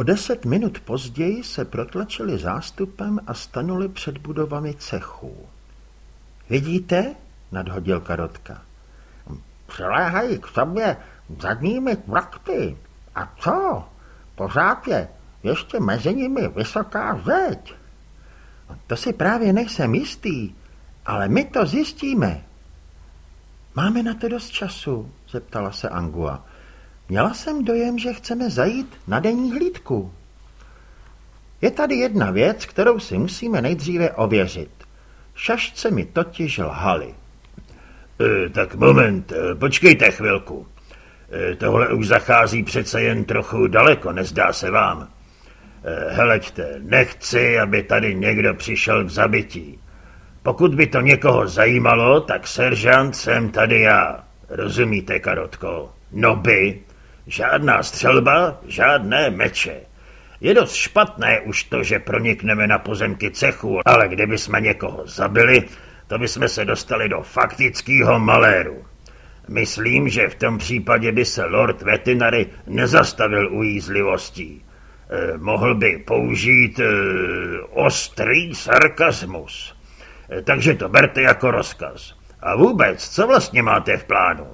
O deset minut později se protlačili zástupem a stanuli před budovami cechů. Vidíte? nadhodil Karotka. Přiléhají k sobě zadními trakty. A co? Pořád je ještě mezi nimi vysoká zeď. To si právě nejsem jistý, ale my to zjistíme. Máme na to dost času, zeptala se Angua. Měla jsem dojem, že chceme zajít na denní hlídku. Je tady jedna věc, kterou si musíme nejdříve ověřit. Šašce mi totiž lhali. E, tak moment, e, počkejte chvilku. E, tohle už zachází přece jen trochu daleko, nezdá se vám. E, heleďte, nechci, aby tady někdo přišel k zabití. Pokud by to někoho zajímalo, tak seržant jsem tady já. Rozumíte, Karotko? No by. Žádná střelba, žádné meče. Je dost špatné už to, že pronikneme na pozemky cechu, ale kdyby jsme někoho zabili, to bychom se dostali do faktického maléru. Myslím, že v tom případě by se Lord Vetinary nezastavil u jízlivostí. Eh, mohl by použít eh, ostrý sarkazmus. Eh, takže to berte jako rozkaz. A vůbec, co vlastně máte v plánu?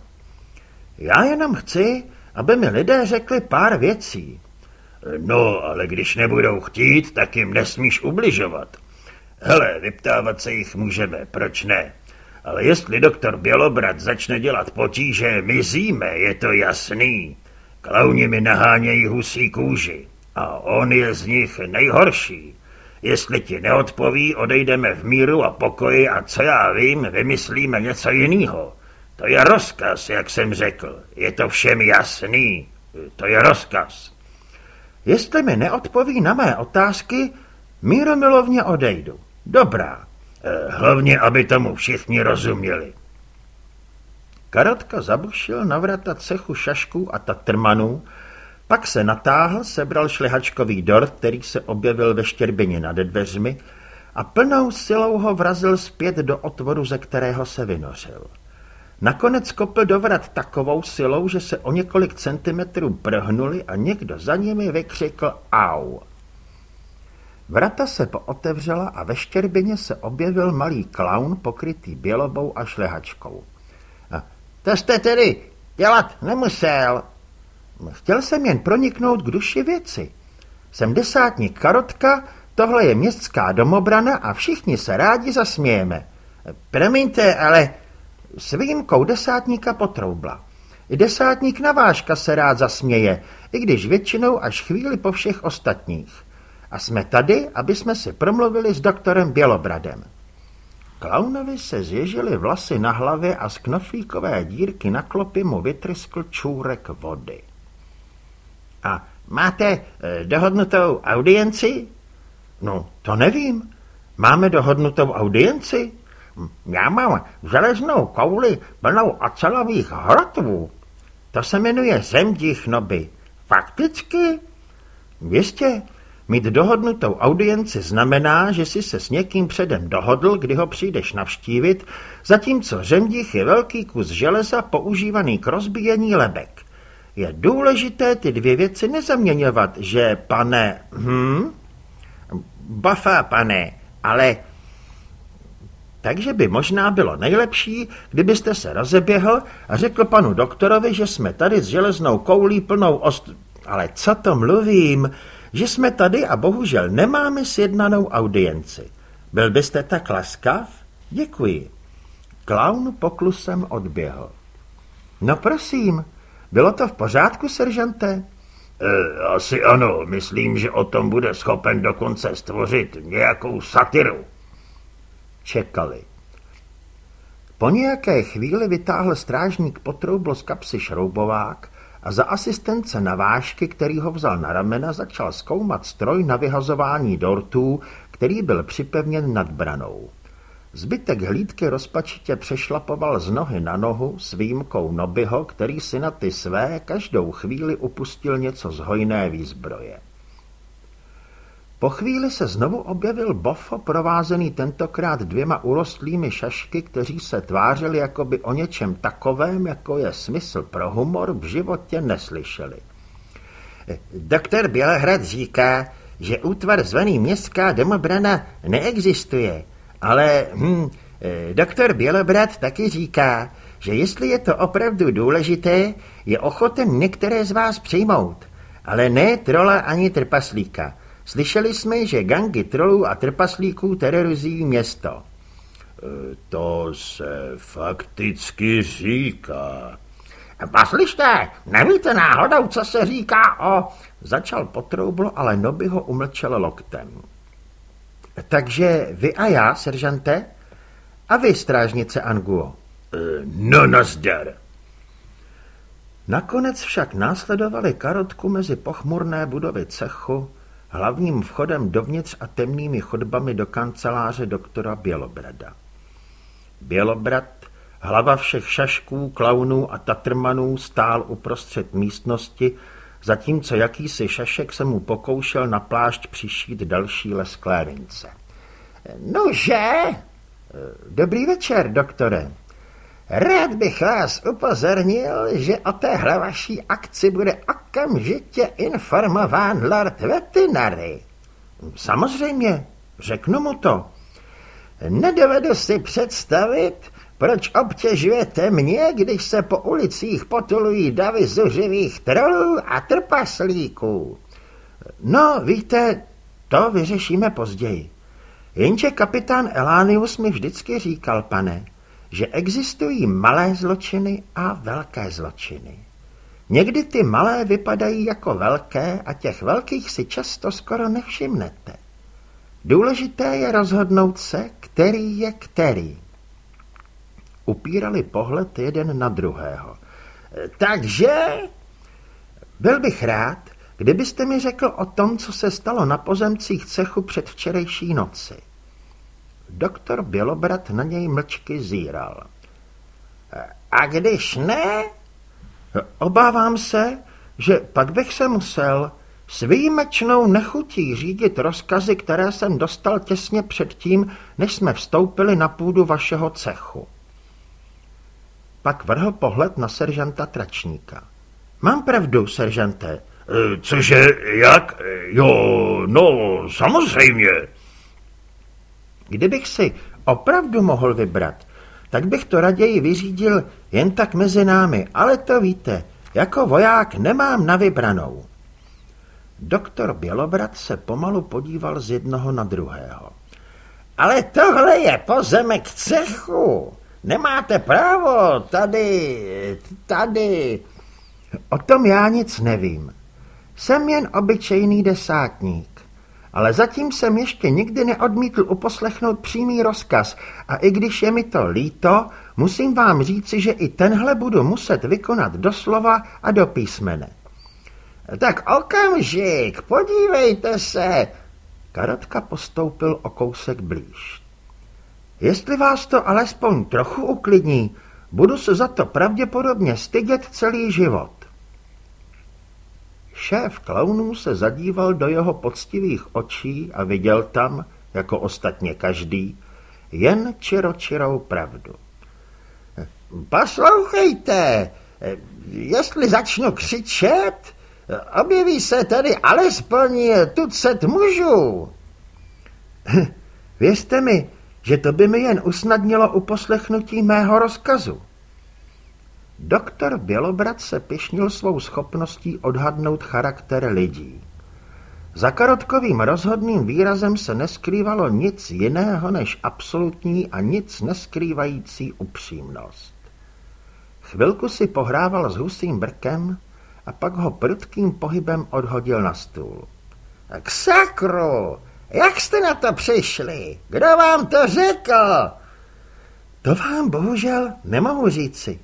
Já jenom chci, aby mi lidé řekli pár věcí. No, ale když nebudou chtít, tak jim nesmíš ubližovat. Hele, vyptávat se jich můžeme, proč ne? Ale jestli doktor Bělobrat začne dělat potíže, mizíme, je to jasný. Klauni mi nahánějí husí kůži a on je z nich nejhorší. Jestli ti neodpoví, odejdeme v míru a pokoji a co já vím, vymyslíme něco jiného. To je rozkaz, jak jsem řekl. Je to všem jasný. To je rozkaz. Jestli mi neodpoví na mé otázky, míromilovně odejdu. Dobrá. Eh, hlavně, aby tomu všichni rozuměli. Karotka zabušil na vrata cechu šašků a tatrmanů, pak se natáhl, sebral šlehačkový dort, který se objevil ve štěrbině nad dveřmi a plnou silou ho vrazil zpět do otvoru, ze kterého se vynořil. Nakonec kopl do vrat takovou silou, že se o několik centimetrů prhnuli a někdo za nimi vykřikl au. Vrata se pootevřela a ve štěrbině se objevil malý klaun pokrytý bělobou a šlehačkou. To jste tedy dělat nemusel. Chtěl jsem jen proniknout k duši věci. Jsem desátník Karotka, tohle je městská domobrana a všichni se rádi zasmějeme. Promiňte, ale s výjimkou desátníka potroubla. I desátník Navážka se rád zasměje, i když většinou až chvíli po všech ostatních. A jsme tady, aby jsme si promluvili s doktorem Bělobradem. Klaunovi se zježily vlasy na hlavě a z knoflíkové dírky na klopy mu vytryskl čůrek vody. A máte e, dohodnutou audienci? No, to nevím. Máme dohodnutou audienci? Já mám železnou kouli plnou ocelových hrotvů. To se jmenuje zemdích noby. Fakticky? Jistě. Mít dohodnutou audienci znamená, že si se s někým předem dohodl, kdy ho přijdeš navštívit, zatímco řemdich je velký kus železa používaný k rozbíjení lebek. Je důležité ty dvě věci nezaměňovat, že pane... Hm? Bafa, pane, ale takže by možná bylo nejlepší, kdybyste se rozeběhl a řekl panu doktorovi, že jsme tady s železnou koulí plnou ost... Ale co to mluvím? Že jsme tady a bohužel nemáme sjednanou audienci. Byl byste tak laskav? Děkuji. Klaun poklusem odběhl. No prosím, bylo to v pořádku, seržante? E, asi ano, myslím, že o tom bude schopen dokonce stvořit nějakou satiru čekali. Po nějaké chvíli vytáhl strážník potroubl z kapsy šroubovák a za asistence na vážky, který ho vzal na ramena, začal zkoumat stroj na vyhazování dortů, který byl připevněn nad branou. Zbytek hlídky rozpačitě přešlapoval z nohy na nohu s výjimkou Nobyho, který si na ty své každou chvíli upustil něco z hojné výzbroje. Po chvíli se znovu objevil Bofo, provázený tentokrát dvěma urostlými šašky, kteří se tvářili, jako by o něčem takovém, jako je smysl pro humor, v životě neslyšeli. Doktor Bělehrad říká, že útvar zvaný Městská domobrana neexistuje, ale hm, doktor Bělobrad taky říká, že jestli je to opravdu důležité, je ochoten některé z vás přijmout, ale ne trola ani trpaslíka. Slyšeli jsme, že gangy trolů a trpaslíků terorizují město. E, to se fakticky říká. Poslyšte, nevíte náhodou, co se říká o... Začal potroublo, ale Noby ho umlčel loktem. Takže vy a já, seržante? A vy, strážnice Anguo? E, no nazdar. Nakonec však následovali karotku mezi pochmurné budovy cechu, hlavním vchodem dovnitř a temnými chodbami do kanceláře doktora Bělobrada. Bělobrad, hlava všech šašků, klaunů a tatrmanů, stál uprostřed místnosti, zatímco jakýsi šašek se mu pokoušel na plášť přišít další lesklé vince. Nože? Dobrý večer, doktore. Rád bych vás upozornil, že o téhle vaší akci bude okamžitě informován Lord Vetinary. Samozřejmě, řeknu mu to. Nedovedu si představit, proč obtěžujete mě, když se po ulicích potulují davy zuřivých trolů a trpaslíků. No, víte, to vyřešíme později. Jenže kapitán Elánius mi vždycky říkal, pane, že existují malé zločiny a velké zločiny. Někdy ty malé vypadají jako velké a těch velkých si často skoro nevšimnete. Důležité je rozhodnout se, který je který. Upírali pohled jeden na druhého. Takže? Byl bych rád, kdybyste mi řekl o tom, co se stalo na pozemcích cechu před včerejší noci. Doktor Bělobrat na něj mlčky zíral. A když ne? Obávám se, že pak bych se musel s výjimečnou nechutí řídit rozkazy, které jsem dostal těsně předtím, než jsme vstoupili na půdu vašeho cechu. Pak vrhl pohled na seržanta Tračníka. Mám pravdu, seržante. E, cože, jak? Jo, no, samozřejmě. Kdybych si opravdu mohl vybrat, tak bych to raději vyřídil jen tak mezi námi, ale to víte, jako voják nemám na vybranou. Doktor Bělobrat se pomalu podíval z jednoho na druhého. Ale tohle je pozemek cechu. Nemáte právo tady, tady. O tom já nic nevím. Jsem jen obyčejný desátník ale zatím jsem ještě nikdy neodmítl uposlechnout přímý rozkaz a i když je mi to líto, musím vám říci, že i tenhle budu muset vykonat doslova a do písmene. Tak okamžik, podívejte se. Karotka postoupil o kousek blíž. Jestli vás to alespoň trochu uklidní, budu se za to pravděpodobně stydět celý život. Šéf klaunů se zadíval do jeho poctivých očí a viděl tam, jako ostatně každý, jen čiročirou pravdu. Poslouchejte, jestli začnu křičet, objeví se tady alespoň tucet mužů. Věřte mi, že to by mi jen usnadnilo uposlechnutí mého rozkazu. Doktor Bělobrat se pišnil svou schopností odhadnout charakter lidí. Za karotkovým rozhodným výrazem se neskrývalo nic jiného než absolutní a nic neskrývající upřímnost. Chvilku si pohrával s husým brkem a pak ho prudkým pohybem odhodil na stůl. K sakru! Jak jste na to přišli? Kdo vám to řekl? To vám bohužel nemohu říci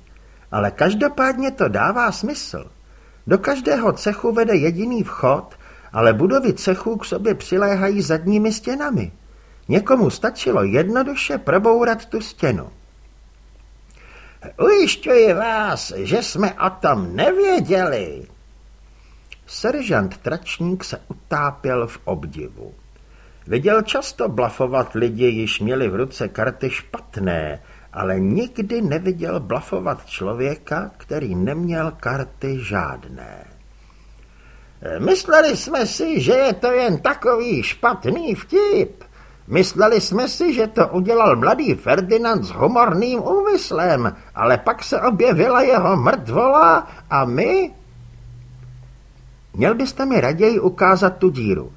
ale každopádně to dává smysl. Do každého cechu vede jediný vchod, ale budovy cechů k sobě přiléhají zadními stěnami. Někomu stačilo jednoduše probourat tu stěnu. Ujišťuji vás, že jsme o tom nevěděli. Seržant Tračník se utápěl v obdivu. Viděl často blafovat lidi, již měli v ruce karty špatné, ale nikdy neviděl blafovat člověka, který neměl karty žádné. Mysleli jsme si, že je to jen takový špatný vtip. Mysleli jsme si, že to udělal mladý Ferdinand s humorným úmyslem, ale pak se objevila jeho mrtvola a my... Měl byste mi raději ukázat tu díru.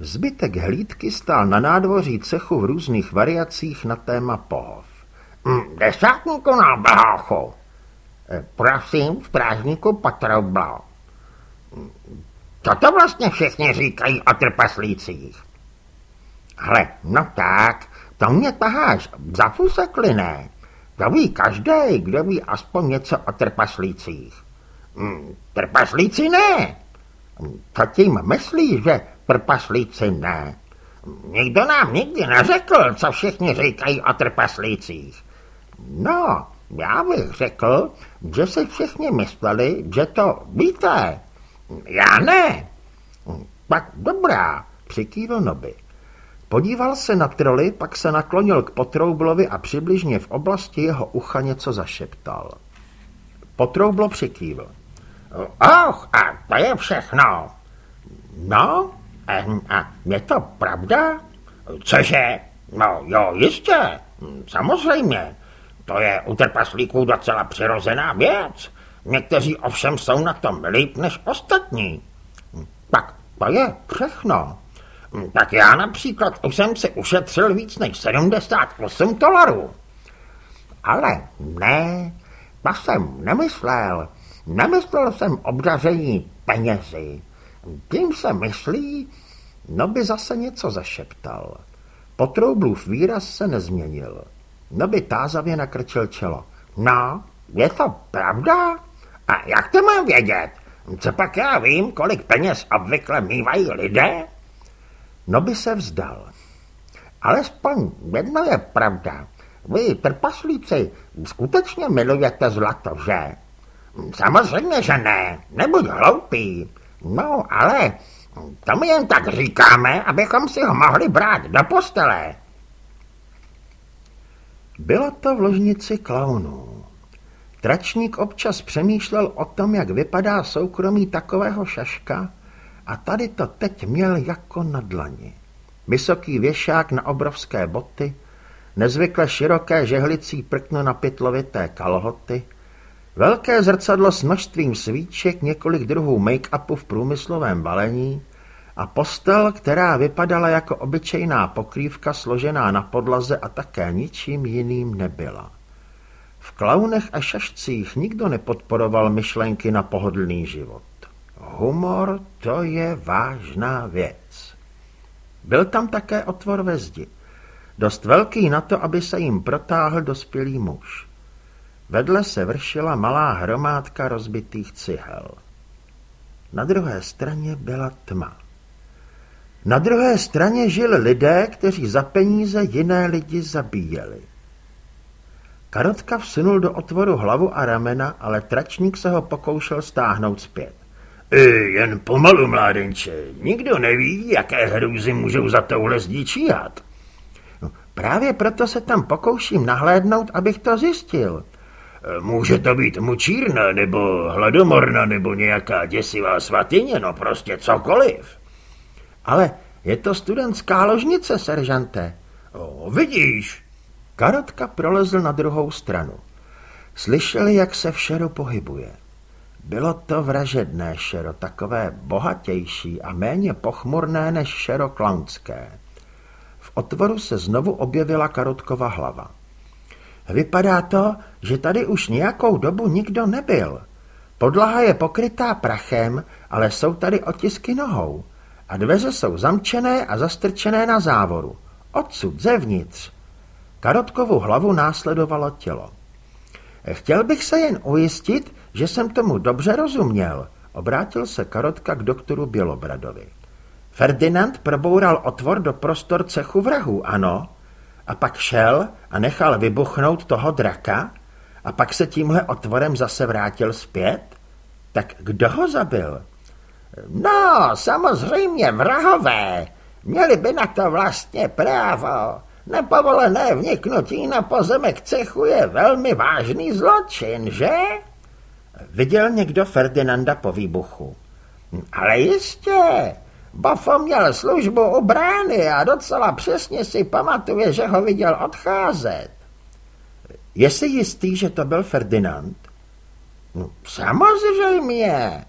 Zbytek hlídky stál na nádvoří cechu v různých variacích na téma pohov. Hm, desátníku na brácho. E, prosím, strážníku Patroblo. Co to vlastně všichni říkají o trpaslících? Hle, no tak, to mě taháš za fusekli, ne? To ví každý, kdo ví aspoň něco o trpaslících. Hmm, trpaslíci ne. Co tím myslíš, že trpaslíci ne? Nikdo nám nikdy neřekl, co všichni říkají o trpaslících. No, já bych řekl, že si všichni mysleli, že to víte. Já ne. Pak dobrá, přikývil Noby. Podíval se na troly, pak se naklonil k Potroublovi a přibližně v oblasti jeho ucha něco zašeptal. Potroublo přikývil. Och, a to je všechno. No, a je to pravda? Cože? No jo, jistě, samozřejmě. To je u trpaslíků docela přirozená věc. Někteří ovšem jsou na tom líp než ostatní. Tak to je všechno. Tak já například už jsem si ušetřil víc než 78 dolarů. Ale ne, to jsem nemyslel. Nemyslel jsem obdaření penězi. Tím se myslí, no by zase něco zašeptal. Potroublův výraz se nezměnil. No by tázavě nakrčil čelo. No, je to pravda? A jak to mám vědět? Co pak já vím, kolik peněz obvykle mývají lidé? No by se vzdal. Alespoň jedno je pravda. Vy, trpaslíci, skutečně milujete zlato, že? Samozřejmě, že ne. Nebuď hloupý. No, ale to my jen tak říkáme, abychom si ho mohli brát do postele. Bylo to v ložnici klaunů. Tračník občas přemýšlel o tom, jak vypadá soukromí takového šaška a tady to teď měl jako na dlani. Vysoký věšák na obrovské boty, nezvykle široké žehlicí prkno na pytlovité kalhoty, velké zrcadlo s množstvím svíček, několik druhů make-upu v průmyslovém balení a postel, která vypadala jako obyčejná pokrývka složená na podlaze a také ničím jiným nebyla. V klaunech a šašcích nikdo nepodporoval myšlenky na pohodlný život. Humor to je vážná věc. Byl tam také otvor ve zdi. Dost velký na to, aby se jim protáhl dospělý muž. Vedle se vršila malá hromádka rozbitých cihel. Na druhé straně byla tma. Na druhé straně žili lidé, kteří za peníze jiné lidi zabíjeli. Karotka vsunul do otvoru hlavu a ramena, ale tračník se ho pokoušel stáhnout zpět. E, jen pomalu, mládenče. Nikdo neví, jaké hrůzy můžou za touhle zdí číhat. No, právě proto se tam pokouším nahlédnout, abych to zjistil. E, může to být mučírna, nebo hladomorna, nebo nějaká děsivá svatyně, no prostě cokoliv. Ale je to studentská ložnice, seržante. O, vidíš, Karotka prolezl na druhou stranu. Slyšeli, jak se v šero pohybuje. Bylo to vražedné šero, takové bohatější a méně pochmurné než šero klaunské. V otvoru se znovu objevila Karotkova hlava. Vypadá to, že tady už nějakou dobu nikdo nebyl. Podlaha je pokrytá prachem, ale jsou tady otisky nohou. A dveře jsou zamčené a zastrčené na závoru. Odsud, zevnitř. Karotkovu hlavu následovalo tělo. Chtěl bych se jen ujistit, že jsem tomu dobře rozuměl, obrátil se Karotka k doktoru Bělobradovi. Ferdinand proboural otvor do prostor cechu vrahů, ano, a pak šel a nechal vybuchnout toho draka a pak se tímhle otvorem zase vrátil zpět? Tak kdo ho zabil? No, samozřejmě vrahové. Měli by na to vlastně právo. Nepovolené vniknutí na pozemek cechu je velmi vážný zločin, že? Viděl někdo Ferdinanda po výbuchu? Ale jistě. Bafo měl službu u brány a docela přesně si pamatuje, že ho viděl odcházet. Je si jistý, že to byl Ferdinand? No, samozřejmě.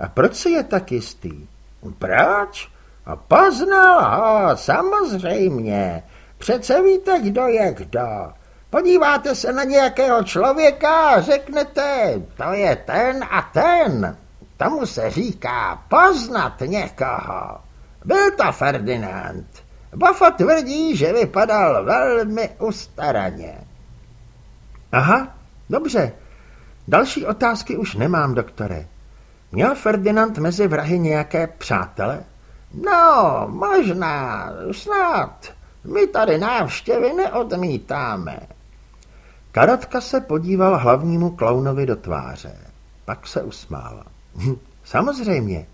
A proč si je tak jistý? Proč? A poznal ho, samozřejmě. Přece víte, kdo je kdo. Podíváte se na nějakého člověka a řeknete, to je ten a ten. Tomu se říká poznat někoho. Byl to Ferdinand. Bofo tvrdí, že vypadal velmi ustaraně. Aha, dobře. Další otázky už nemám, doktore. Měl Ferdinand mezi vrahy nějaké přátele? No, možná, snad. My tady návštěvy neodmítáme. Karotka se podíval hlavnímu klaunovi do tváře. Pak se usmála. Hm, samozřejmě.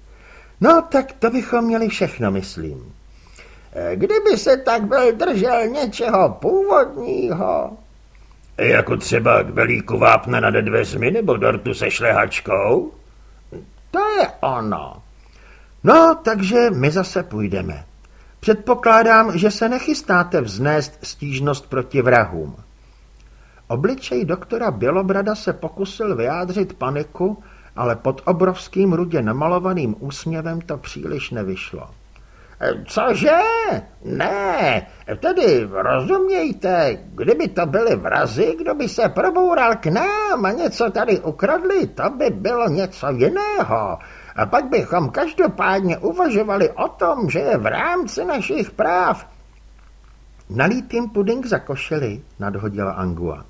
No, tak to bychom měli všechno, myslím. Eh, kdyby se tak byl držel něčeho původního. Jako třeba k velíku vápna nad dveřmi nebo dortu se šlehačkou? To je ono. No, takže my zase půjdeme. Předpokládám, že se nechystáte vznést stížnost proti vrahům. Obličej doktora Bělobrada se pokusil vyjádřit paniku, ale pod obrovským rudě namalovaným úsměvem to příliš nevyšlo. Cože? Ne, tedy rozumějte, kdyby to byly vrazy, kdo by se proboural k nám a něco tady ukradli, to by bylo něco jiného. A pak bychom každopádně uvažovali o tom, že je v rámci našich práv. Nalít jim puding za košeli, nadhodila Angua.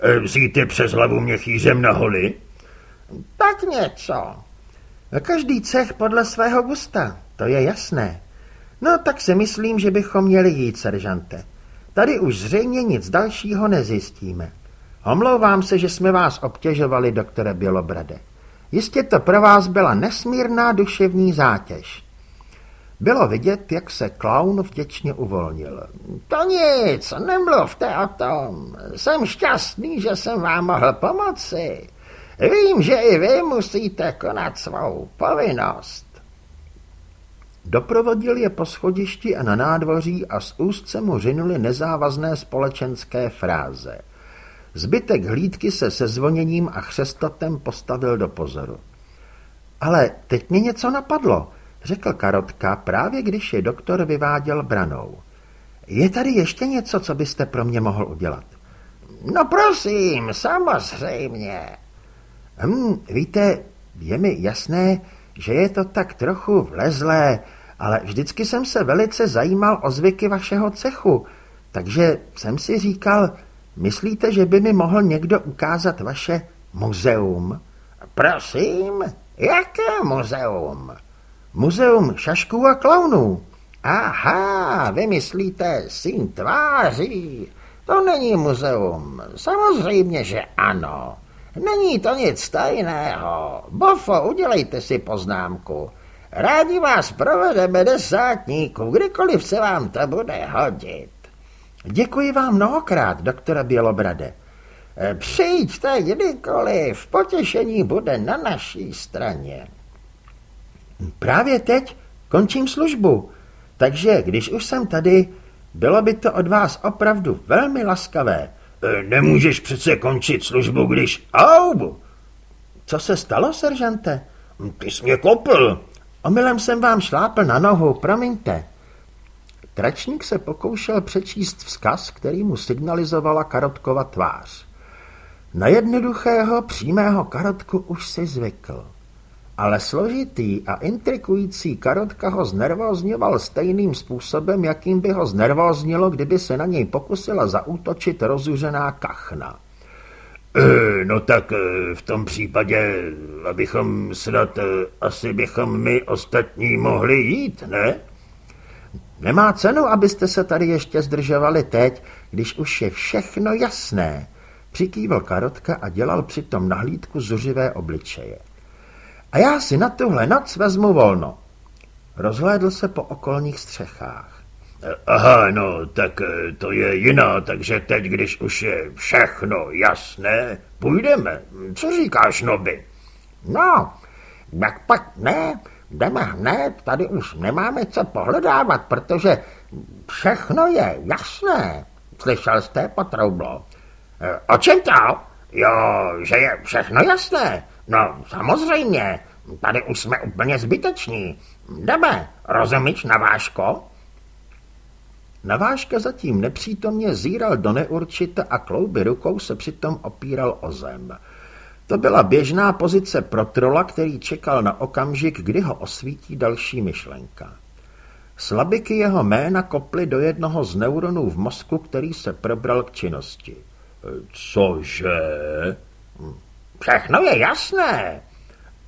E, vzíte přes hlavu měchýřem na holi? Tak něco. Každý cech podle svého gusta, to je jasné. No tak si myslím, že bychom měli jít, seržante. Tady už zřejmě nic dalšího nezjistíme. Omlouvám se, že jsme vás obtěžovali, doktore Bělobrade. Jistě to pro vás byla nesmírná duševní zátěž. Bylo vidět, jak se klaun vděčně uvolnil. To nic, nemluvte o tom. Jsem šťastný, že jsem vám mohl pomoci. Vím, že i vy musíte konat svou povinnost. Doprovodil je po schodišti a na nádvoří a z úst se mu řinuli nezávazné společenské fráze. Zbytek hlídky se se zvoněním a chřestotem postavil do pozoru. Ale teď mě něco napadlo, řekl Karotka právě když je doktor vyváděl branou. Je tady ještě něco, co byste pro mě mohl udělat? No prosím, samozřejmě. Hm, víte, je mi jasné, že je to tak trochu vlezlé, ale vždycky jsem se velice zajímal o zvyky vašeho cechu, takže jsem si říkal, myslíte, že by mi mohl někdo ukázat vaše muzeum? Prosím, jaké muzeum? Muzeum šašků a klaunů. Aha, vy myslíte syn tváří. To není muzeum. Samozřejmě, že ano. Není to nic tajného. Bofo, udělejte si poznámku. Rádi vás provedeme desátníku, kdykoliv se vám to bude hodit. Děkuji vám mnohokrát, doktora Bělobrade. E, přijďte kdykoliv, potěšení bude na naší straně. Právě teď končím službu, takže když už jsem tady, bylo by to od vás opravdu velmi laskavé. E, nemůžeš přece končit službu, když... Au! Co se stalo, seržante? Ty jsi mě kopl. Omylem jsem vám šlápl na nohu, promiňte. Tračník se pokoušel přečíst vzkaz, který mu signalizovala Karotkova tvář. Na jednoduchého, přímého Karotku už si zvykl. Ale složitý a intrikující Karotka ho znervózňoval stejným způsobem, jakým by ho znervóznilo, kdyby se na něj pokusila zaútočit rozuřená kachna. E, no tak e, v tom případě, abychom snad, e, asi bychom my ostatní mohli jít, ne? Nemá cenu, abyste se tady ještě zdržovali teď, když už je všechno jasné, přikývil Karotka a dělal přitom nahlídku zuřivé obličeje. A já si na tuhle noc vezmu volno. Rozhlédl se po okolních střechách. Aha, no, tak to je jiná, takže teď, když už je všechno jasné, půjdeme. Co říkáš, Noby? No, jak pak ne, jdeme hned, tady už nemáme co pohledávat, protože všechno je jasné. Slyšel jste, potroublo? E, o čem to? Jo, že je všechno jasné. No, samozřejmě, tady už jsme úplně zbyteční. Jdeme, rozumíš, Naváško? Naváška zatím nepřítomně zíral do neurčita a klouby rukou se přitom opíral o zem. To byla běžná pozice pro trola, který čekal na okamžik, kdy ho osvítí další myšlenka. Slabiky jeho jména koply do jednoho z neuronů v mozku, který se probral k činnosti. Cože? Všechno je jasné.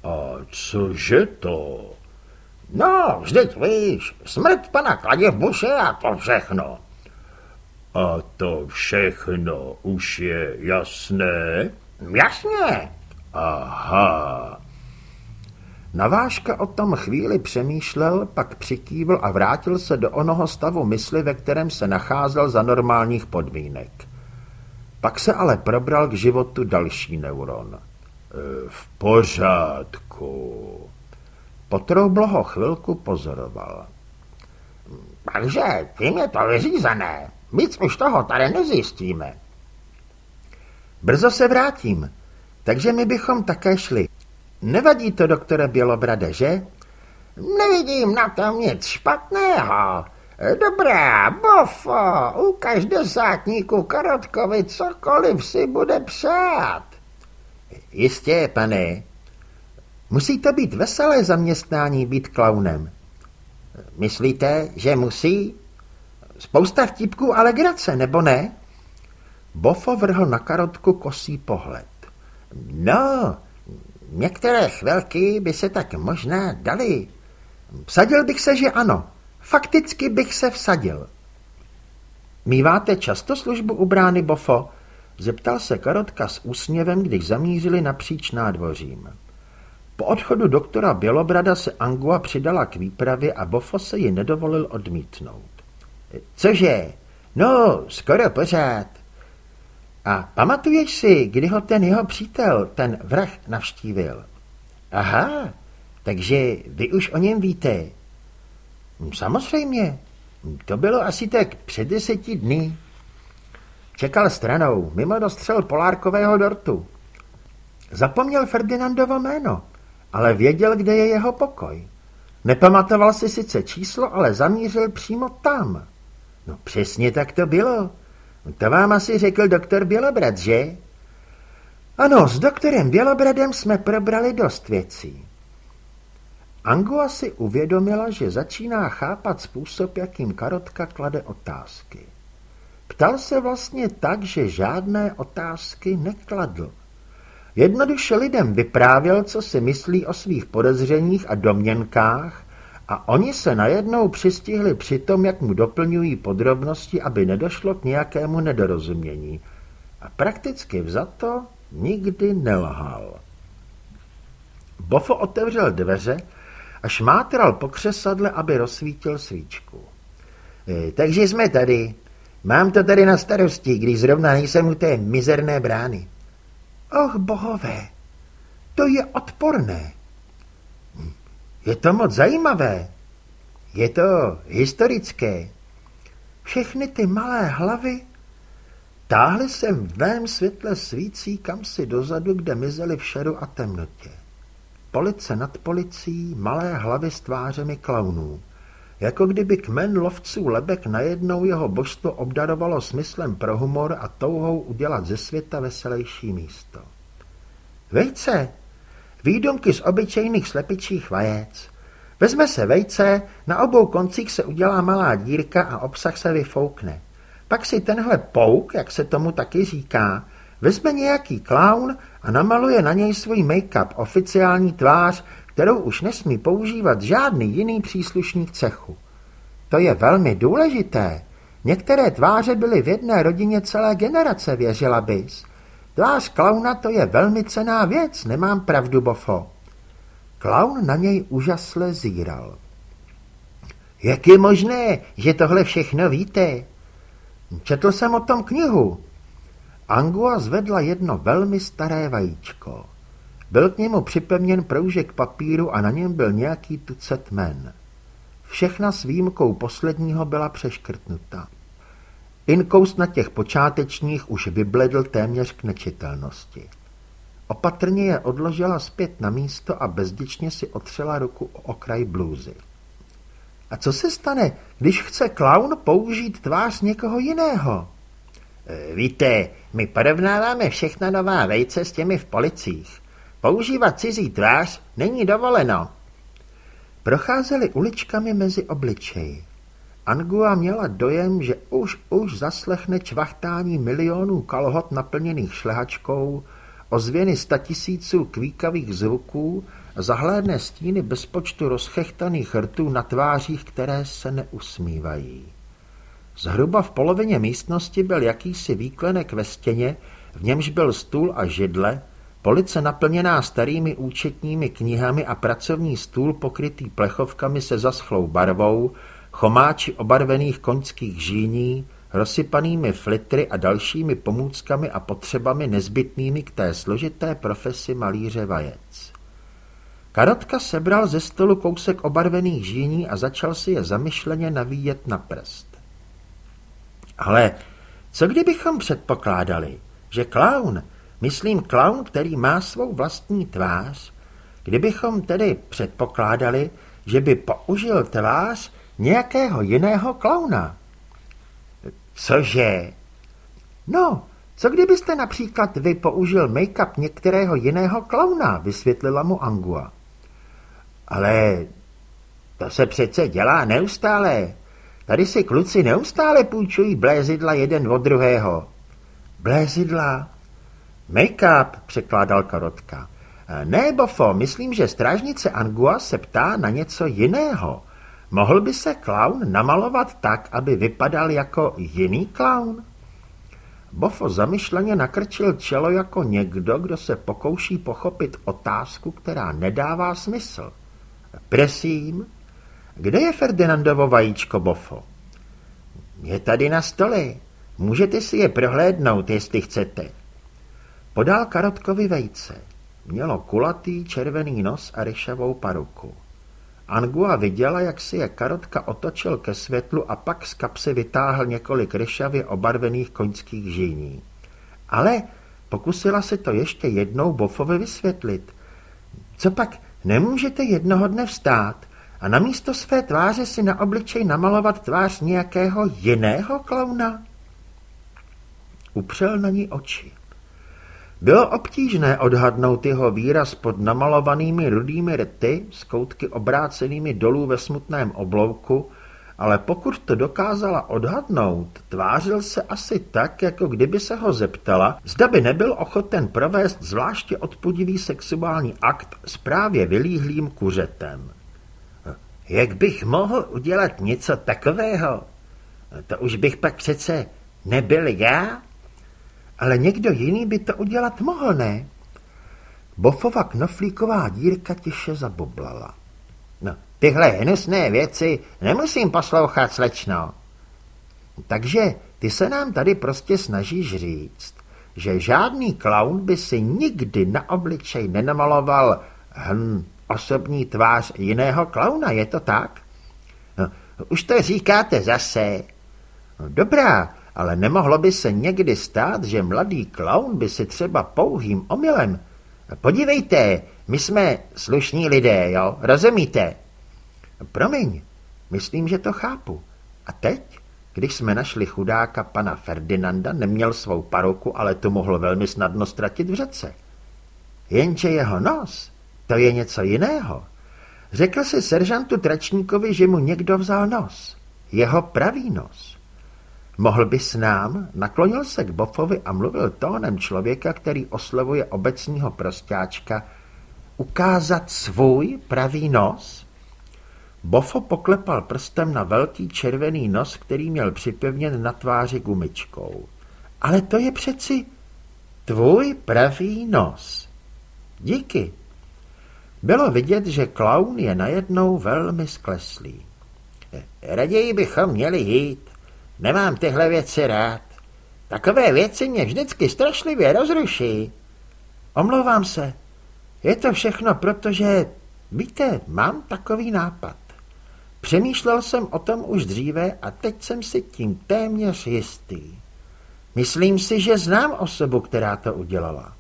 A cože to? No, vždyť víš, smrt pana Kladě v buše a to všechno. A to všechno už je jasné? Jasně. Aha. Navážka o tom chvíli přemýšlel, pak přikývl a vrátil se do onoho stavu mysli, ve kterém se nacházel za normálních podmínek. Pak se ale probral k životu další neuron. E, v pořádku. Potroublo ho chvilku pozoroval. Takže tím je to vyřízené. Víc už toho tady nezjistíme. Brzo se vrátím, takže my bychom také šli. Nevadí to, doktore Bělobrade, že? Nevidím na tom nic špatného. Dobrá, bofo, ukaž desátníku Karotkovi cokoliv si bude přát. Jistě, pane. Musí to být veselé zaměstnání být klaunem. Myslíte, že musí? Spousta vtipků ale grace, nebo ne? Bofo vrhl na karotku kosý pohled. No, některé chvilky by se tak možná dali. Vsadil bych se, že ano. Fakticky bych se vsadil. Míváte často službu u brány, Bofo? Zeptal se Karotka s úsměvem, když zamířili napříč nádvořím. Po odchodu doktora Bělobrada se Angua přidala k výpravě a Bofo se ji nedovolil odmítnout. Cože? No, skoro pořád. A pamatuješ si, kdy ho ten jeho přítel, ten vrah, navštívil? Aha, takže vy už o něm víte. Samozřejmě, to bylo asi tak před deseti dny. Čekal stranou, mimo dostřel Polárkového dortu. Zapomněl Ferdinandovo jméno, ale věděl, kde je jeho pokoj. Nepamatoval si sice číslo, ale zamířil přímo tam. No přesně tak to bylo. To vám asi řekl doktor Bělobrad, že? Ano, s doktorem Bělobradem jsme probrali dost věcí. Angua si uvědomila, že začíná chápat způsob, jakým Karotka klade otázky. Ptal se vlastně tak, že žádné otázky nekladl. Jednoduše lidem vyprávěl, co si myslí o svých podezřeních a domněnkách a oni se najednou přistihli při tom, jak mu doplňují podrobnosti, aby nedošlo k nějakému nedorozumění. A prakticky vzato nikdy nelhal. Bofo otevřel dveře a šmátral po křesadle, aby rozsvítil svíčku. E, takže jsme tady. Mám to tady na starosti, když zrovna nejsem u té mizerné brány. Och, bohové, to je odporné. Je to moc zajímavé. Je to historické. Všechny ty malé hlavy táhly sem v mém světle svící kam si dozadu, kde mizely v šeru a temnotě. Police nad policií, malé hlavy s tvářemi klaunů. Jako kdyby kmen lovců lebek najednou jeho božstvo obdarovalo smyslem pro humor a touhou udělat ze světa veselější místo. Vejce, výdomky z obyčejných slepičích vajec. Vezme se vejce, na obou koncích se udělá malá dírka a obsah se vyfoukne. Pak si tenhle pouk, jak se tomu taky říká, vezme nějaký klaun a namaluje na něj svůj make-up, oficiální tvář, kterou už nesmí používat žádný jiný příslušník cechu. To je velmi důležité. Některé tváře byly v jedné rodině celé generace, věřila bys. Tvář klauna to je velmi cená věc, nemám pravdu, Bofo. Klaun na něj úžasle zíral. Jak je možné, že tohle všechno víte? Četl jsem o tom knihu. Angua zvedla jedno velmi staré vajíčko. Byl k němu připevněn proužek papíru a na něm byl nějaký tucet men. Všechna s výjimkou posledního byla přeškrtnuta. Inkoust na těch počátečních už vybledl téměř k nečitelnosti. Opatrně je odložila zpět na místo a bezděčně si otřela ruku o okraj blůzy. A co se stane, když chce klaun použít tvář někoho jiného? E, víte, my porovnáváme všechna nová vejce s těmi v policích. Používat cizí tvář není dovoleno. Procházeli uličkami mezi obličeji. Angua měla dojem, že už už zaslechne čvachtání milionů kalhot naplněných šlehačkou, ozvěny statisíců kvíkavých zvuků a zahlédne stíny bezpočtu rozchechtaných rtů na tvářích, které se neusmívají. Zhruba v polovině místnosti byl jakýsi výklenek ve stěně, v němž byl stůl a židle, police naplněná starými účetními knihami a pracovní stůl pokrytý plechovkami se zaschlou barvou, chomáči obarvených koňských žíní, rozsypanými flitry a dalšími pomůckami a potřebami nezbytnými k té složité profesi malíře vajec. Karotka sebral ze stolu kousek obarvených žíní a začal si je zamyšleně navíjet na prst. Ale co kdybychom předpokládali, že klaun, myslím klaun, který má svou vlastní tvář, kdybychom tedy předpokládali, že by použil tvář nějakého jiného klauna. Cože? No, co kdybyste například vy použil make-up některého jiného klauna, vysvětlila mu Angua. Ale to se přece dělá neustále. Tady si kluci neustále půjčují blézidla jeden od druhého. Blézidla? Make-up, překládal Karotka. Ne, Bofo, myslím, že strážnice Angua se ptá na něco jiného. Mohl by se klaun namalovat tak, aby vypadal jako jiný klaun? Bofo zamyšleně nakrčil čelo jako někdo, kdo se pokouší pochopit otázku, která nedává smysl. Prosím, kde je Ferdinandovo vajíčko, Bofo? Je tady na stole. Můžete si je prohlédnout, jestli chcete. Podal Karotkovi vejce. Mělo kulatý červený nos a ryšavou paruku. Angua viděla, jak si je Karotka otočil ke světlu a pak z kapsy vytáhl několik ryšavě obarvených koňských žíní. Ale pokusila se to ještě jednou Bofovi vysvětlit. Co pak, nemůžete jednoho dne vstát a na místo své tváře si na obličej namalovat tvář nějakého jiného klauna? Upřel na ní oči. Bylo obtížné odhadnout jeho výraz pod namalovanými rudými rty s koutky obrácenými dolů ve smutném oblouku, ale pokud to dokázala odhadnout, tvářil se asi tak, jako kdyby se ho zeptala, zda by nebyl ochoten provést zvláště odpudivý sexuální akt s právě vylíhlým kuřetem. Jak bych mohl udělat něco takového? To už bych pak přece nebyl já? Ale někdo jiný by to udělat mohl, ne? Bofova knoflíková dírka tiše zaboblala. No, tyhle hnusné věci nemusím poslouchat, slečno. Takže ty se nám tady prostě snažíš říct, že žádný klaun by si nikdy na obličej nenamaloval hm, osobní tvář jiného klauna, je to tak? No, už to říkáte zase. No, dobrá, ale nemohlo by se někdy stát, že mladý klaun by si třeba pouhým omylem... Podívejte, my jsme slušní lidé, jo, rozumíte? Promiň, myslím, že to chápu. A teď, když jsme našli chudáka pana Ferdinanda, neměl svou paroku, ale to mohl velmi snadno ztratit v řece. Jenže jeho nos, to je něco jiného. Řekl si seržantu Tračníkovi, že mu někdo vzal nos. Jeho pravý nos. Mohl by s nám, naklonil se k Bofovi a mluvil tónem člověka, který oslovuje obecního prostáčka, ukázat svůj pravý nos? Bofo poklepal prstem na velký červený nos, který měl připevněn na tváři gumičkou. Ale to je přeci tvůj pravý nos. Díky. Bylo vidět, že klaun je najednou velmi skleslý. Raději bychom měli jít, Nemám tyhle věci rád. Takové věci mě vždycky strašlivě rozruší. Omlouvám se. Je to všechno, protože, víte, mám takový nápad. Přemýšlel jsem o tom už dříve a teď jsem si tím téměř jistý. Myslím si, že znám osobu, která to udělala,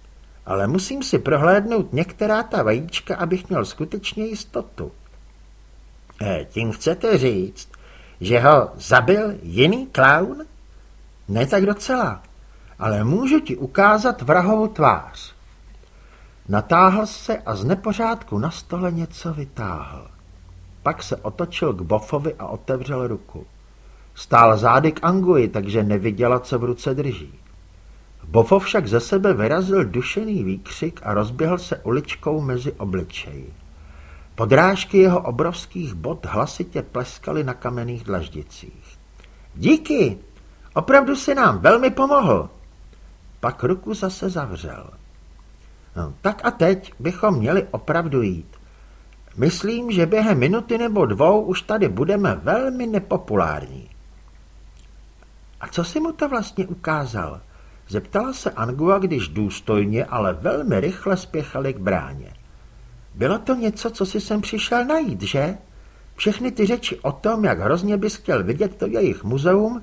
ale musím si prohlédnout některá ta vajíčka, abych měl skutečně jistotu. E, tím chcete říct, že ho zabil jiný klaun? Ne tak docela, ale můžu ti ukázat vrahovou tvář. Natáhl se a z nepořádku na stole něco vytáhl. Pak se otočil k Bofovi a otevřel ruku. Stál zády k Angui, takže neviděla, co v ruce drží. Bofov však ze sebe vyrazil dušený výkřik a rozběhl se uličkou mezi obličeji. Podrážky jeho obrovských bot hlasitě pleskaly na kamenných dlaždicích. Díky, opravdu si nám velmi pomohl. Pak ruku zase zavřel. No, tak a teď bychom měli opravdu jít. Myslím, že během minuty nebo dvou už tady budeme velmi nepopulární. A co si mu to vlastně ukázal? Zeptala se Angua, když důstojně, ale velmi rychle spěchali k bráně. Bylo to něco, co si sem přišel najít, že? Všechny ty řeči o tom, jak hrozně bys chtěl vidět to jejich muzeum?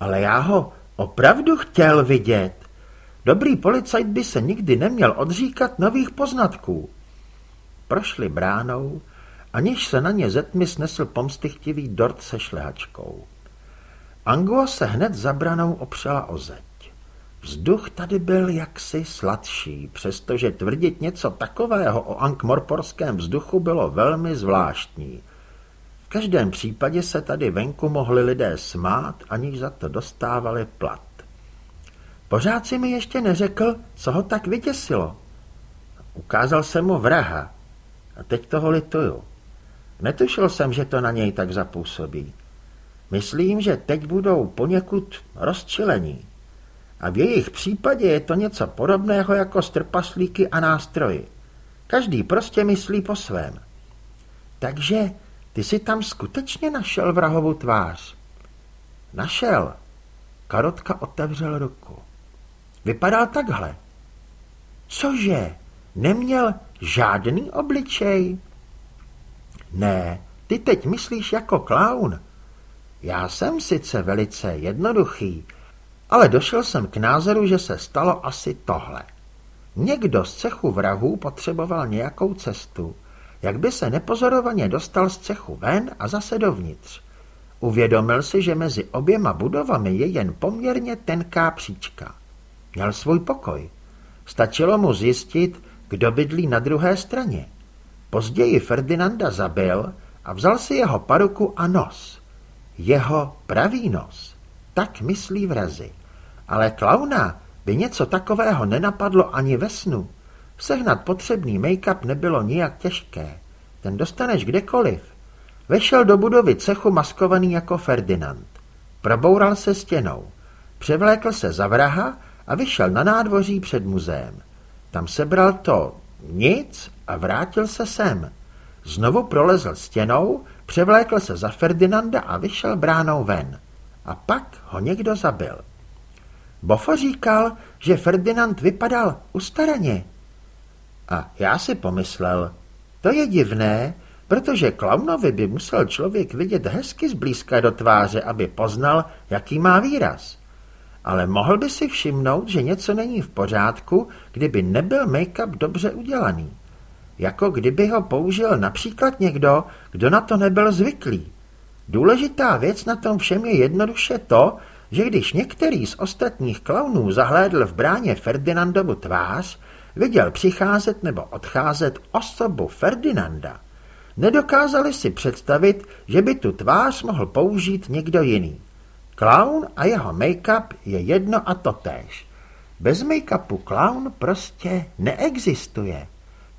Ale já ho opravdu chtěl vidět. Dobrý policajt by se nikdy neměl odříkat nových poznatků. Prošli bránou, aniž se na ně ze tmy snesl pomstychtivý dort se šlehačkou. Angua se hned za branou opřela o zeď. Vzduch tady byl jaksi sladší, přestože tvrdit něco takového o ankmorporském vzduchu bylo velmi zvláštní. V každém případě se tady venku mohli lidé smát, aniž za to dostávali plat. Pořád si mi ještě neřekl, co ho tak vytěsilo. Ukázal jsem mu vraha a teď toho lituju. Netušil jsem, že to na něj tak zapůsobí. Myslím, že teď budou poněkud rozčilení. A v jejich případě je to něco podobného jako strpaslíky a nástroji. Každý prostě myslí po svém. Takže ty si tam skutečně našel vrahovou tvář. Našel. Karotka otevřel ruku. Vypadal takhle. Cože? Neměl žádný obličej? Ne, ty teď myslíš jako klaun. Já jsem sice velice jednoduchý, ale došel jsem k názoru, že se stalo asi tohle. Někdo z cechu vrahů potřeboval nějakou cestu, jak by se nepozorovaně dostal z cechu ven a zase dovnitř. Uvědomil si, že mezi oběma budovami je jen poměrně tenká příčka. Měl svůj pokoj. Stačilo mu zjistit, kdo bydlí na druhé straně. Později Ferdinanda zabil a vzal si jeho paruku a nos. Jeho pravý nos. Tak myslí vrazy. Ale klauna by něco takového nenapadlo ani ve snu. Sehnat potřebný make-up nebylo nijak těžké. Ten dostaneš kdekoliv. Vešel do budovy cechu maskovaný jako Ferdinand. Proboural se stěnou. Převlékl se za vraha a vyšel na nádvoří před muzeem. Tam sebral to nic a vrátil se sem. Znovu prolezl stěnou, převlékl se za Ferdinanda a vyšel bránou ven. A pak ho někdo zabil. Bofo říkal, že Ferdinand vypadal ustaraně. A já si pomyslel, to je divné, protože klaunovi by musel člověk vidět hezky zblízka do tváře, aby poznal, jaký má výraz. Ale mohl by si všimnout, že něco není v pořádku, kdyby nebyl make-up dobře udělaný. Jako kdyby ho použil například někdo, kdo na to nebyl zvyklý. Důležitá věc na tom všem je jednoduše to, že když některý z ostatních klaunů zahlédl v bráně Ferdinandovu tvář, viděl přicházet nebo odcházet osobu Ferdinanda. Nedokázali si představit, že by tu tvář mohl použít někdo jiný. Klaun a jeho make-up je jedno a totéž. Bez make-upu klaun prostě neexistuje.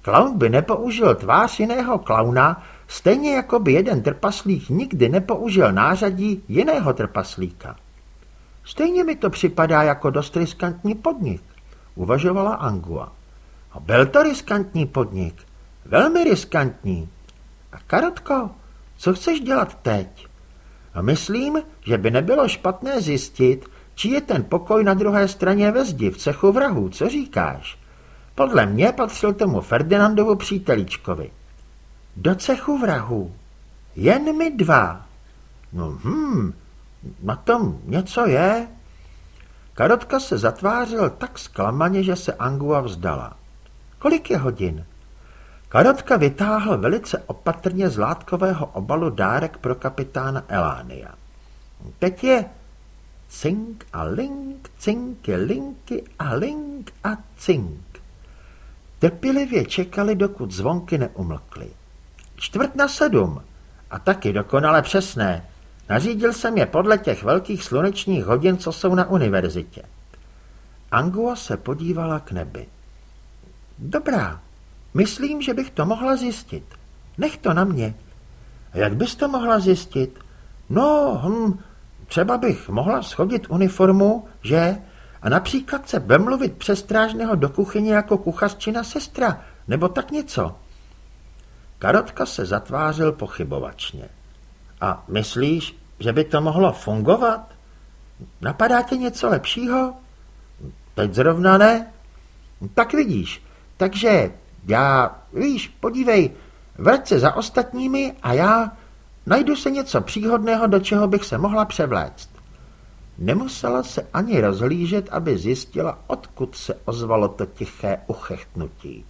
Klaun by nepoužil tvář jiného klauna, stejně jako by jeden trpaslík nikdy nepoužil nářadí jiného trpaslíka. Stejně mi to připadá jako dost riskantní podnik, uvažovala Angua. A byl to riskantní podnik, velmi riskantní. A Karotko, co chceš dělat teď? A myslím, že by nebylo špatné zjistit, či je ten pokoj na druhé straně ve zdi v cechu vrahů, co říkáš? Podle mě patřil tomu Ferdinandovu přítelíčkovi. Do cechu vrahů. Jen my dva. No hm, na tom něco je. Karotka se zatvářil tak zklamaně, že se Angua vzdala. Kolik je hodin? Karotka vytáhl velice opatrně z látkového obalu dárek pro kapitána Elánia. Teď je cink a link, cinky, linky a link a cink. Trpělivě čekali, dokud zvonky neumlkly. Čtvrt na sedm. A taky dokonale přesné. Nařídil jsem je podle těch velkých slunečních hodin, co jsou na univerzitě. Angua se podívala k nebi. Dobrá, myslím, že bych to mohla zjistit. Nech to na mě. Jak bys to mohla zjistit? No, hm, třeba bych mohla schodit uniformu, že? A například se vemluvit přes strážného do kuchyně jako kuchařčina sestra, nebo tak něco. Karotka se zatvářil pochybovačně. A myslíš, že by to mohlo fungovat? Napadá tě něco lepšího? Teď zrovna ne? Tak vidíš, takže já, víš, podívej, vrať se za ostatními a já najdu se něco příhodného, do čeho bych se mohla převléct. Nemusela se ani rozhlížet, aby zjistila, odkud se ozvalo to tiché uchechtnutí.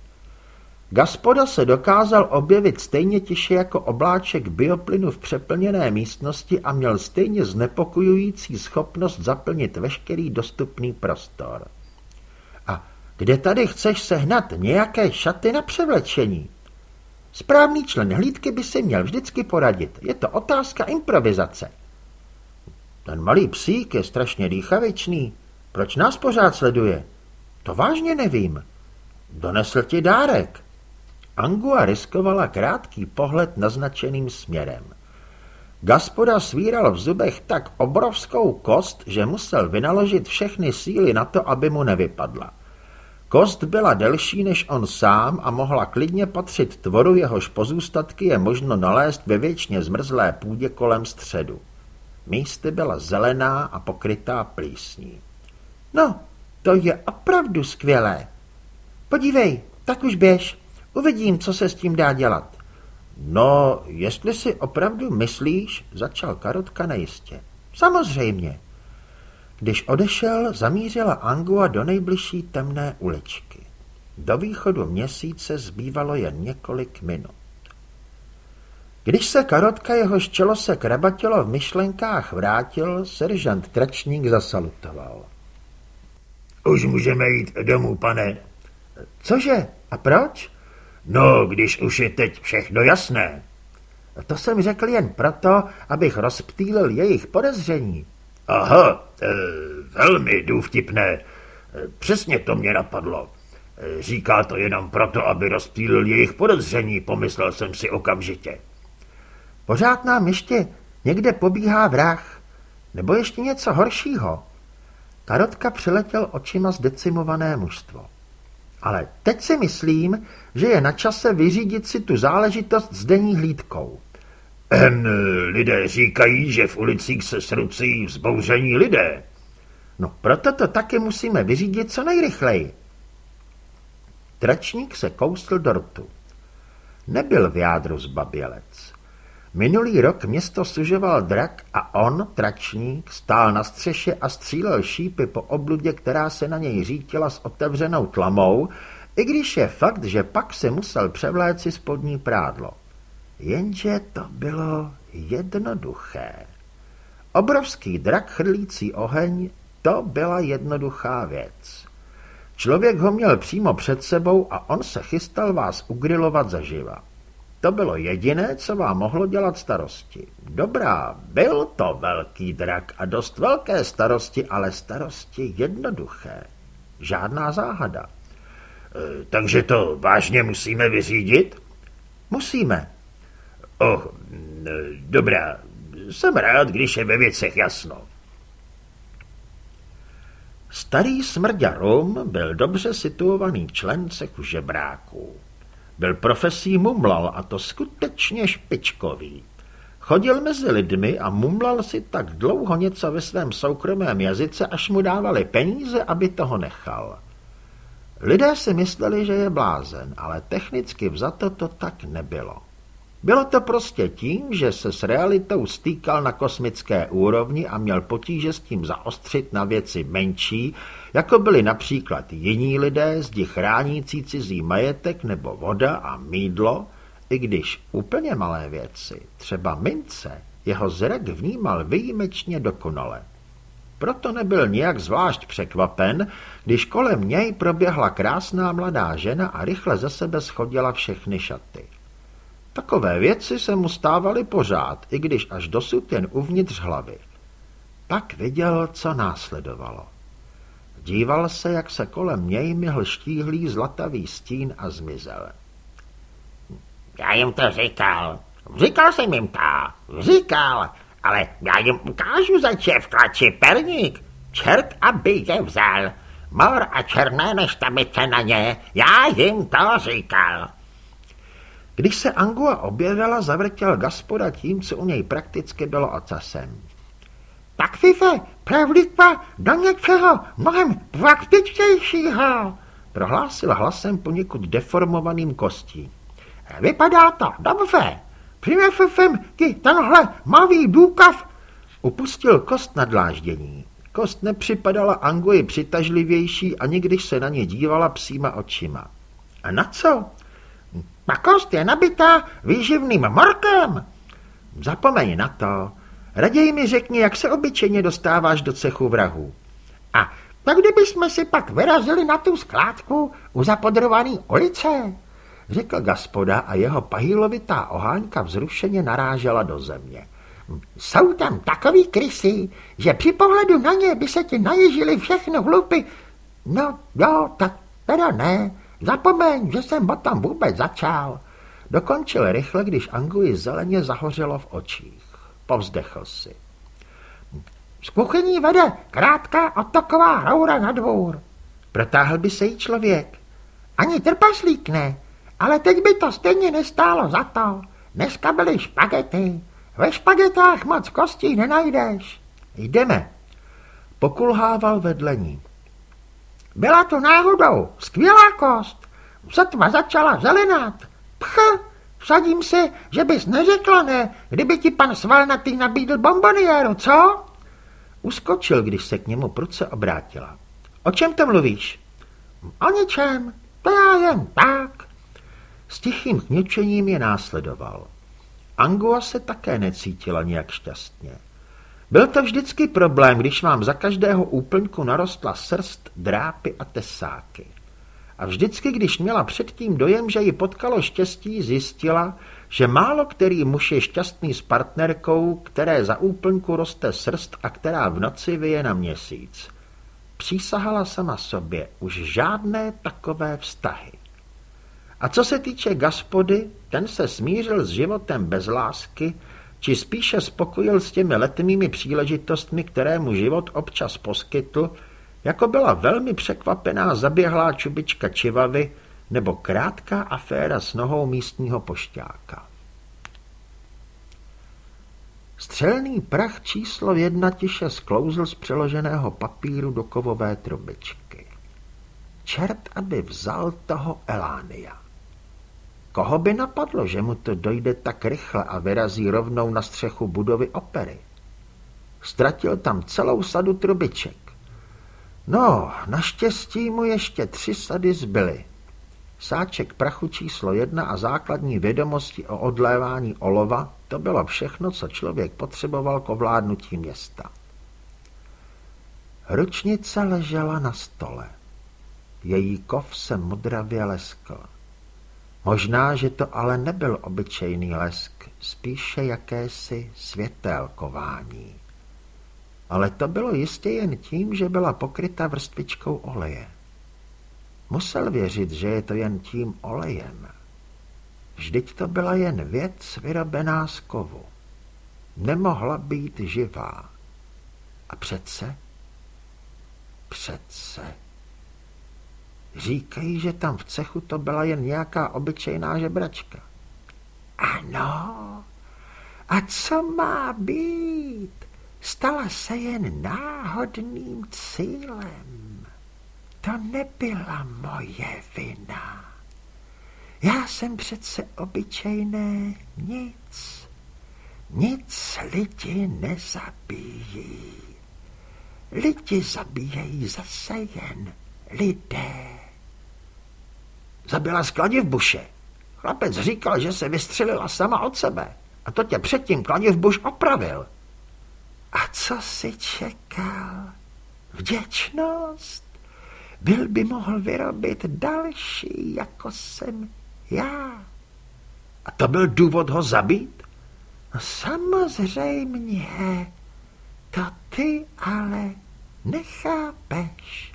Gaspoda se dokázal objevit stejně tiše jako obláček bioplynu v přeplněné místnosti a měl stejně znepokojující schopnost zaplnit veškerý dostupný prostor. A kde tady chceš sehnat nějaké šaty na převlečení? Správný člen hlídky by si měl vždycky poradit. Je to otázka improvizace. Ten malý psík je strašně dýchavičný. Proč nás pořád sleduje? To vážně nevím. Donesl ti dárek. Angua riskovala krátký pohled naznačeným směrem. Gaspoda svíral v zubech tak obrovskou kost, že musel vynaložit všechny síly na to, aby mu nevypadla. Kost byla delší než on sám a mohla klidně patřit tvoru, jehož pozůstatky je možno nalézt ve věčně zmrzlé půdě kolem středu. Místy byla zelená a pokrytá plísní. No, to je opravdu skvělé. Podívej, tak už běž. Uvidím, co se s tím dá dělat. No, jestli si opravdu myslíš, začal Karotka nejistě. Samozřejmě. Když odešel, zamířila Angua do nejbližší temné uličky. Do východu měsíce zbývalo jen několik minut. Když se Karotka jeho čelo se krabatilo v myšlenkách vrátil, seržant Tračník zasalutoval. Už můžeme jít domů, pane. Cože? A proč? No, když už je teď všechno jasné. To jsem řekl jen proto, abych rozptýlil jejich podezření. Aha, e, velmi důvtipné. Přesně to mě napadlo. E, říká to jenom proto, aby rozptýlil jejich podezření, pomyslel jsem si okamžitě. Pořád nám ještě někde pobíhá vrah. Nebo ještě něco horšího. Karotka přiletěl očima zdecimované mužstvo. Ale teď si myslím, že je na čase vyřídit si tu záležitost s denní hlídkou. Ehm, lidé říkají, že v ulicích se srucí vzbouření lidé. No proto to taky musíme vyřídit co nejrychleji. Tračník se kousl do rtu. Nebyl v jádru zbabělec. Minulý rok město sužoval drak a on, tračník, stál na střeše a střílel šípy po obludě, která se na něj řítila s otevřenou tlamou, i když je fakt, že pak se musel převléci spodní prádlo. Jenže to bylo jednoduché. Obrovský drak chrlící oheň, to byla jednoduchá věc. Člověk ho měl přímo před sebou a on se chystal vás ugrilovat zaživa. To bylo jediné, co vám mohlo dělat starosti. Dobrá, byl to velký drak a dost velké starosti, ale starosti jednoduché. Žádná záhada. E, takže to vážně musíme vyřídit? Musíme. Oh, dobrá. Jsem rád, když je ve věcech jasno. Starý smrďa Rum byl dobře situovaný člen cechu žebráků. Byl profesí mumlal a to skutečně špičkový. Chodil mezi lidmi a mumlal si tak dlouho něco ve svém soukromém jazyce, až mu dávali peníze, aby toho nechal. Lidé si mysleli, že je blázen, ale technicky vzato to tak nebylo. Bylo to prostě tím, že se s realitou stýkal na kosmické úrovni a měl potíže s tím zaostřit na věci menší, jako byly například jiní lidé, zdi chránící cizí majetek nebo voda a mídlo, i když úplně malé věci, třeba mince, jeho zrak vnímal výjimečně dokonale. Proto nebyl nijak zvlášť překvapen, když kolem něj proběhla krásná mladá žena a rychle ze sebe schodila všechny šaty. Takové věci se mu stávaly pořád, i když až dosud jen uvnitř hlavy. Pak viděl, co následovalo. Díval se, jak se kolem něj myhl štíhlý zlatavý stín a zmizel. Já jim to říkal. Říkal jsem jim to. Říkal. Ale já jim ukážu za v tlači perník. Čert, aby je vzal. Mor a černé neštabice na ně. Já jim to říkal. Když se Angua objevila, zavrtěl Gaspoda tím, co u něj prakticky bylo ocasem. Tak Fife, prevlitva do něčeho mnohem praktičtějšího, prohlásil hlasem poněkud deformovaným kostí. Vypadá to dobře. Přinesl jsem ti tenhle malý důkaz. Upustil kost na dláždění. Kost nepřipadala Angoji přitažlivější, ani když se na ně dívala psíma očima. A na co? Ta kost je nabitá výživným morkem. Zapomeň na to. Raději mi řekni, jak se obyčejně dostáváš do cechu vrahů. A tak kdybychom si pak vyrazili na tu skládku u zapodrovaný ulice, řekl gaspoda a jeho pahýlovitá oháňka vzrušeně narážela do země. Jsou tam takový krysy, že při pohledu na ně by se ti naježili všechno hlupy. No jo, tak teda ne. Zapomeň, že jsem o tom vůbec začal. Dokončil rychle, když Anguji zeleně zahořelo v očích. Povzdechl si. Z kuchyní vede krátká otoková roura na dvůr. Protáhl by se jí člověk. Ani trpaslík ne, ale teď by to stejně nestálo za to. Dneska byly špagety. Ve špagetách moc kostí nenajdeš. Jdeme. Pokulhával vedle ní. Byla to náhodou skvělá kost. Sotva začala zelenat. Pch, vsadím se, že bys neřekla ne, kdyby ti pan Svalnatý nabídl bomboniéru, co? Uskočil, když se k němu prudce obrátila. O čem to mluvíš? O ničem, to já jen tak. S tichým kněčením je následoval. Angua se také necítila nějak šťastně. Byl to vždycky problém, když vám za každého úplňku narostla srst, drápy a tesáky. A vždycky, když měla předtím dojem, že ji potkalo štěstí, zjistila, že málo který muž je šťastný s partnerkou, které za úplňku roste srst a která v noci vyje na měsíc. Přísahala sama sobě už žádné takové vztahy. A co se týče gaspody, ten se smířil s životem bez lásky, či spíše spokojil s těmi letnými příležitostmi, které mu život občas poskytl, jako byla velmi překvapená zaběhlá čubička čivavy nebo krátká aféra s nohou místního pošťáka. Střelný prach číslo jedna tiše sklouzl z přeloženého papíru do kovové trubičky. Čert, aby vzal toho Elánia. Koho by napadlo, že mu to dojde tak rychle a vyrazí rovnou na střechu budovy opery? Ztratil tam celou sadu trubiček. No, naštěstí mu ještě tři sady zbyly. Sáček prachu číslo jedna a základní vědomosti o odlévání olova, to bylo všechno, co člověk potřeboval k ovládnutí města. Ručnice ležela na stole. Její kov se modravě leskl. Možná, že to ale nebyl obyčejný lesk, spíše jakési světelkování. Ale to bylo jistě jen tím, že byla pokryta vrstvičkou oleje. Musel věřit, že je to jen tím olejem. Vždyť to byla jen věc vyrobená z kovu. Nemohla být živá. A přece, přece... Říkají, že tam v cechu to byla jen nějaká obyčejná žebračka. Ano, a co má být? Stala se jen náhodným cílem. to nebyla moje vina. Já jsem přece obyčejné nic. Nic lidi nezabíjí. Lidi zabíjejí zase jen lidé. Zabila skladě v buše. Chlapec říkal, že se vystřelila sama od sebe. A to tě předtím v buš opravil. A co si čekal? Vděčnost? Byl by mohl vyrobit další, jako jsem já. A to byl důvod ho zabít? No samozřejmě. To ty ale nechápeš.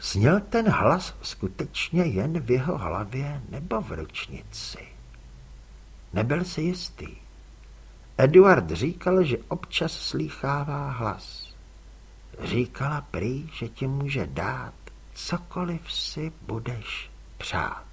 Zněl ten hlas skutečně jen v jeho hlavě nebo v ručnici? Nebyl si jistý. Eduard říkal, že občas slýchává hlas. Říkala prý, že ti může dát cokoliv si budeš přát.